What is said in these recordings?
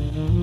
Mm-hmm.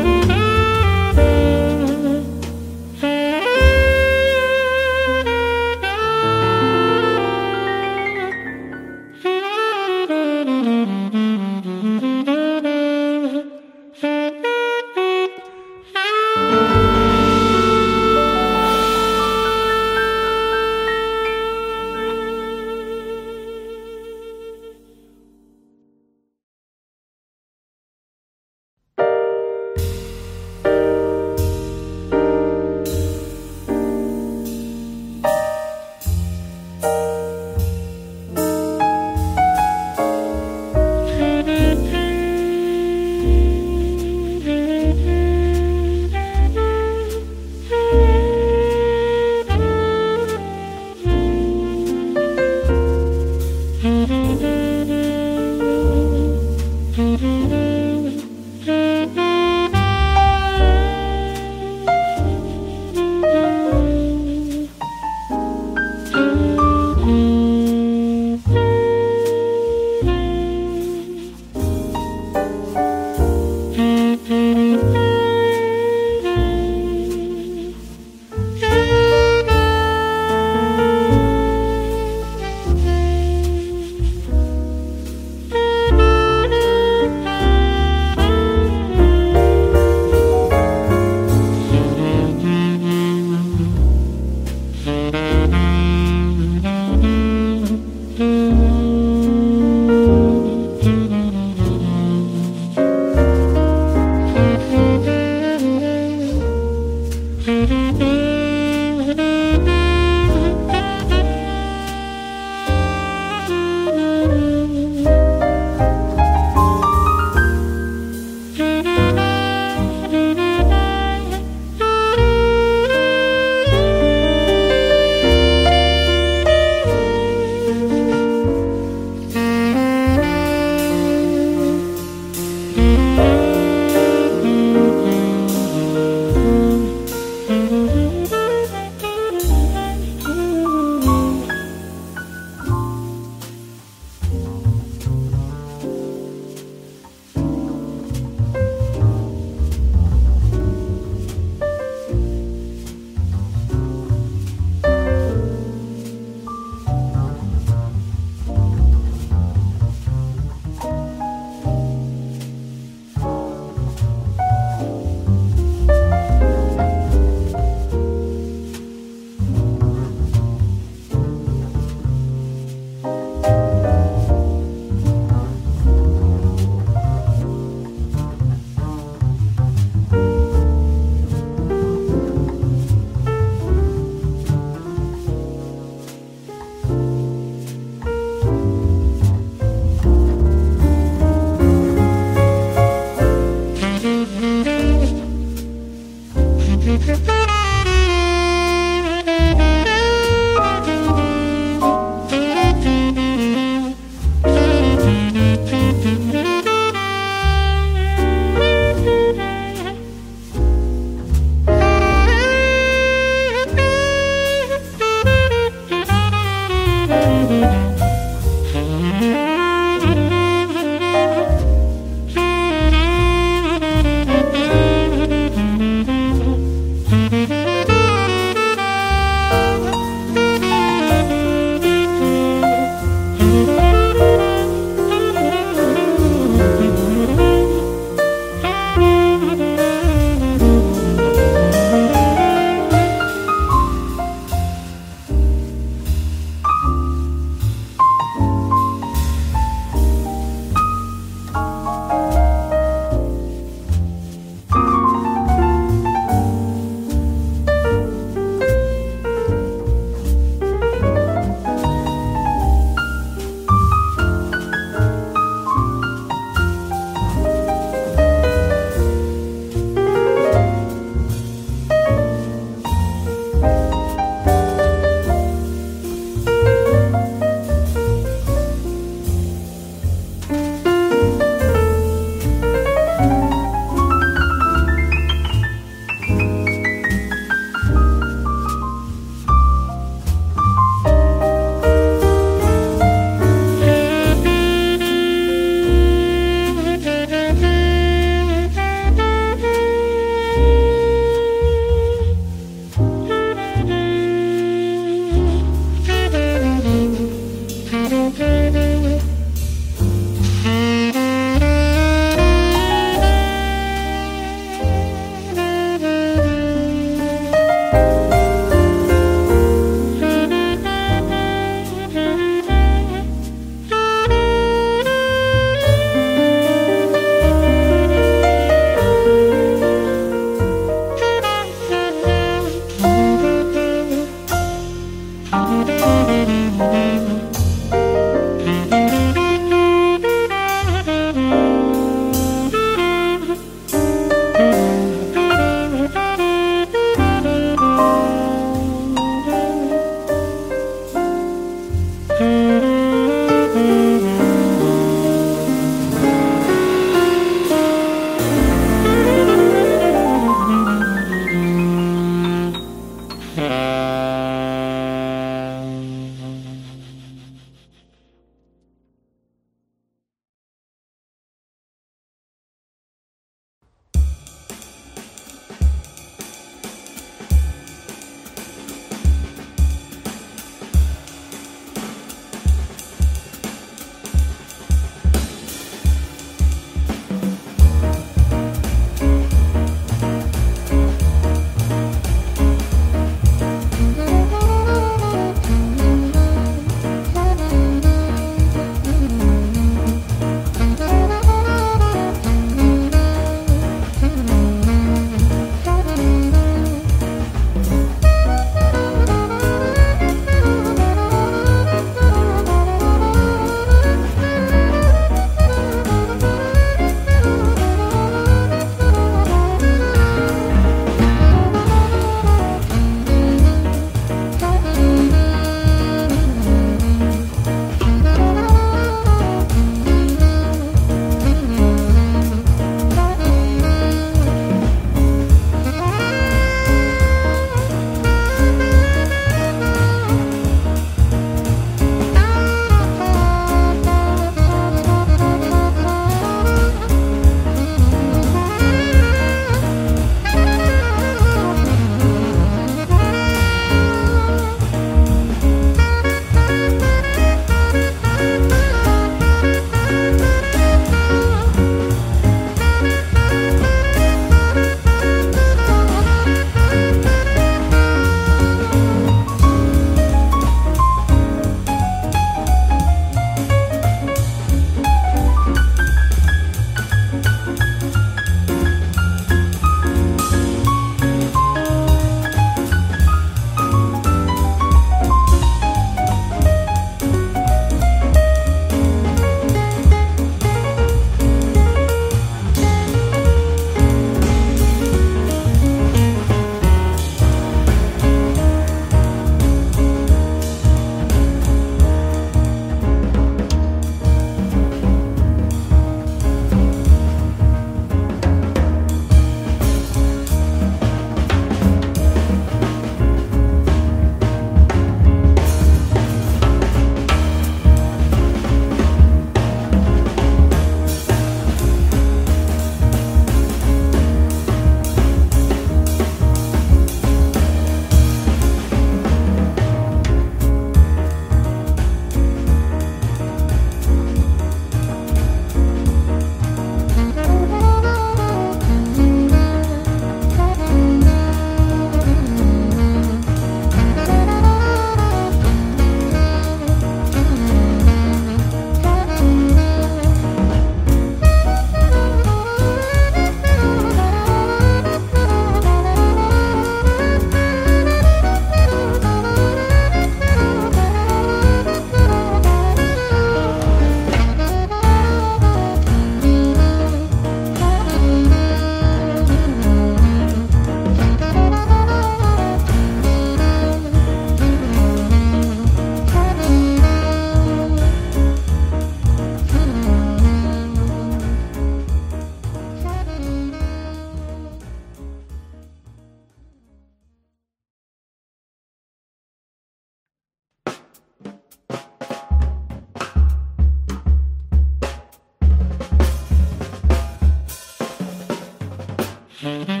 Mm-hmm.